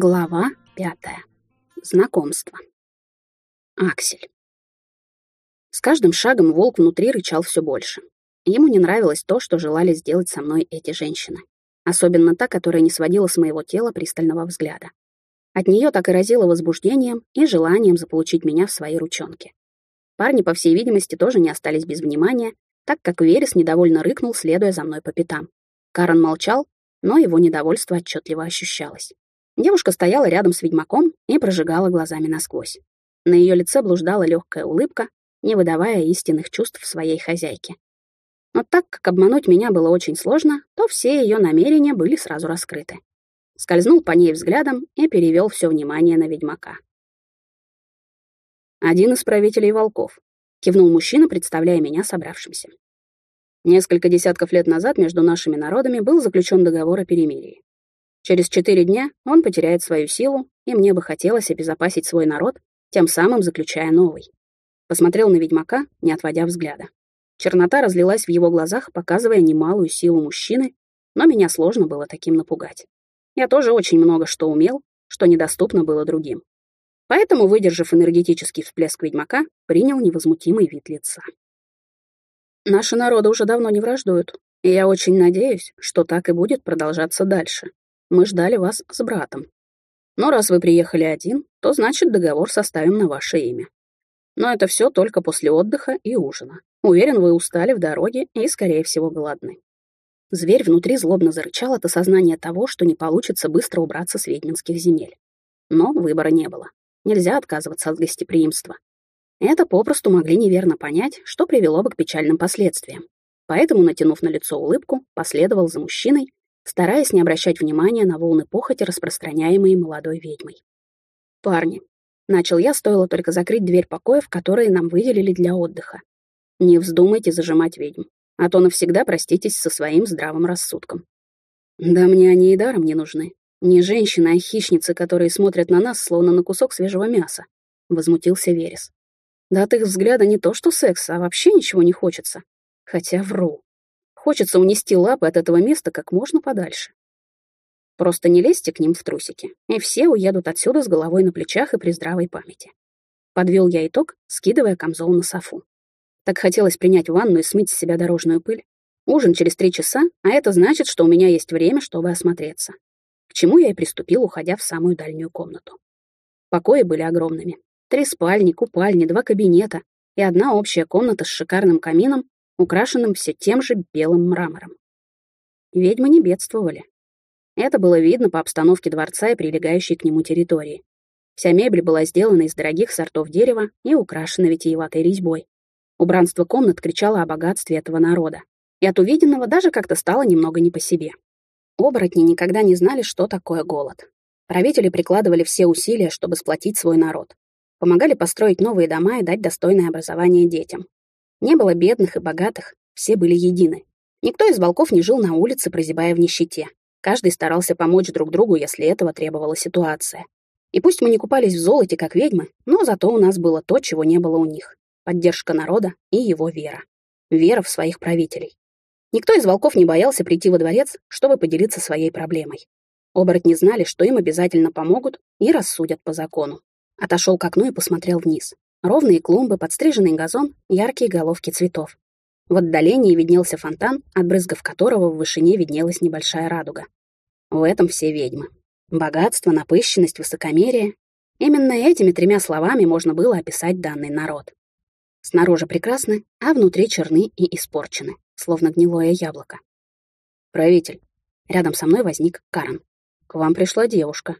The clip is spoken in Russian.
Глава пятая. Знакомство. Аксель. С каждым шагом волк внутри рычал все больше. Ему не нравилось то, что желали сделать со мной эти женщины. Особенно та, которая не сводила с моего тела пристального взгляда. От нее так и разило возбуждением и желанием заполучить меня в свои ручонки. Парни, по всей видимости, тоже не остались без внимания, так как Верес недовольно рыкнул, следуя за мной по пятам. Карен молчал, но его недовольство отчетливо ощущалось. Девушка стояла рядом с ведьмаком и прожигала глазами насквозь. На ее лице блуждала легкая улыбка, не выдавая истинных чувств своей хозяйки. Но так как обмануть меня было очень сложно, то все ее намерения были сразу раскрыты. Скользнул по ней взглядом и перевел все внимание на ведьмака. «Один из правителей волков», — кивнул мужчина, представляя меня собравшимся. Несколько десятков лет назад между нашими народами был заключен договор о перемирии. Через четыре дня он потеряет свою силу, и мне бы хотелось обезопасить свой народ, тем самым заключая новый. Посмотрел на ведьмака, не отводя взгляда. Чернота разлилась в его глазах, показывая немалую силу мужчины, но меня сложно было таким напугать. Я тоже очень много что умел, что недоступно было другим. Поэтому, выдержав энергетический всплеск ведьмака, принял невозмутимый вид лица. Наши народы уже давно не враждуют, и я очень надеюсь, что так и будет продолжаться дальше. Мы ждали вас с братом. Но раз вы приехали один, то значит договор составим на ваше имя. Но это все только после отдыха и ужина. Уверен, вы устали в дороге и, скорее всего, голодны. Зверь внутри злобно зарычал от осознания того, что не получится быстро убраться с ведьминских земель. Но выбора не было. Нельзя отказываться от гостеприимства. Это попросту могли неверно понять, что привело бы к печальным последствиям. Поэтому, натянув на лицо улыбку, последовал за мужчиной, стараясь не обращать внимания на волны похоти, распространяемые молодой ведьмой. «Парни», — начал я, стоило только закрыть дверь покоев, которые нам выделили для отдыха. «Не вздумайте зажимать ведьм, а то навсегда проститесь со своим здравым рассудком». «Да мне они и даром не нужны. Не женщины, а хищницы, которые смотрят на нас, словно на кусок свежего мяса», — возмутился Верес. Да от их взгляда не то что секс, а вообще ничего не хочется. Хотя вру. Хочется унести лапы от этого места как можно подальше. Просто не лезьте к ним в трусики, и все уедут отсюда с головой на плечах и при здравой памяти. Подвел я итог, скидывая камзол на софу. Так хотелось принять ванну и смыть с себя дорожную пыль. Ужин через три часа, а это значит, что у меня есть время, чтобы осмотреться. К чему я и приступил, уходя в самую дальнюю комнату. Покои были огромными. Три спальни, купальни, два кабинета и одна общая комната с шикарным камином, украшенным все тем же белым мрамором. Ведьмы не бедствовали. Это было видно по обстановке дворца и прилегающей к нему территории. Вся мебель была сделана из дорогих сортов дерева и украшена витиеватой резьбой. Убранство комнат кричало о богатстве этого народа. И от увиденного даже как-то стало немного не по себе. Оборотни никогда не знали, что такое голод. Правители прикладывали все усилия, чтобы сплотить свой народ помогали построить новые дома и дать достойное образование детям. Не было бедных и богатых, все были едины. Никто из волков не жил на улице, прозябая в нищете. Каждый старался помочь друг другу, если этого требовала ситуация. И пусть мы не купались в золоте, как ведьмы, но зато у нас было то, чего не было у них. Поддержка народа и его вера. Вера в своих правителей. Никто из волков не боялся прийти во дворец, чтобы поделиться своей проблемой. Оборотни знали, что им обязательно помогут и рассудят по закону. Отошел к окну и посмотрел вниз. Ровные клумбы, подстриженный газон, яркие головки цветов. В отдалении виднелся фонтан, от брызгов которого в вышине виднелась небольшая радуга. В этом все ведьмы. Богатство, напыщенность, высокомерие. Именно этими тремя словами можно было описать данный народ. Снаружи прекрасны, а внутри черны и испорчены, словно гнилое яблоко. «Правитель». Рядом со мной возник Карен. «К вам пришла девушка.